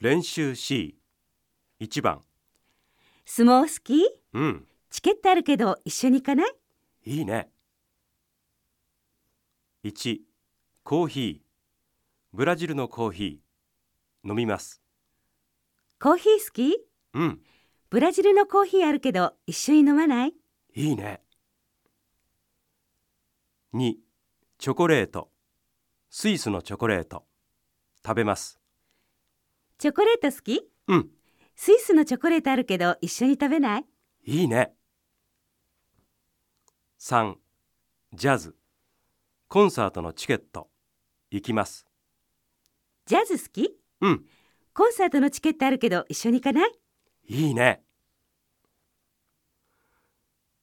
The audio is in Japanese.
練習 C1 番。相撲好き？うん。チケットあるけど一緒に行かない？いいね。1コーヒー。ブラジルのコーヒー。飲みます。コーヒー好き？うん。ブラジルのコーヒーあるけど一緒に飲まない？いいね。2チョコレート。スイスのチョコレート。食べますチョコレート好き？うん。スイスのチョコレートあるけど一緒に食べない？いいね。3ジャズ。コンサートのチケット。行きます。ジャズ好き？うん。コンサートのチケットあるけど一緒に行かない？いいね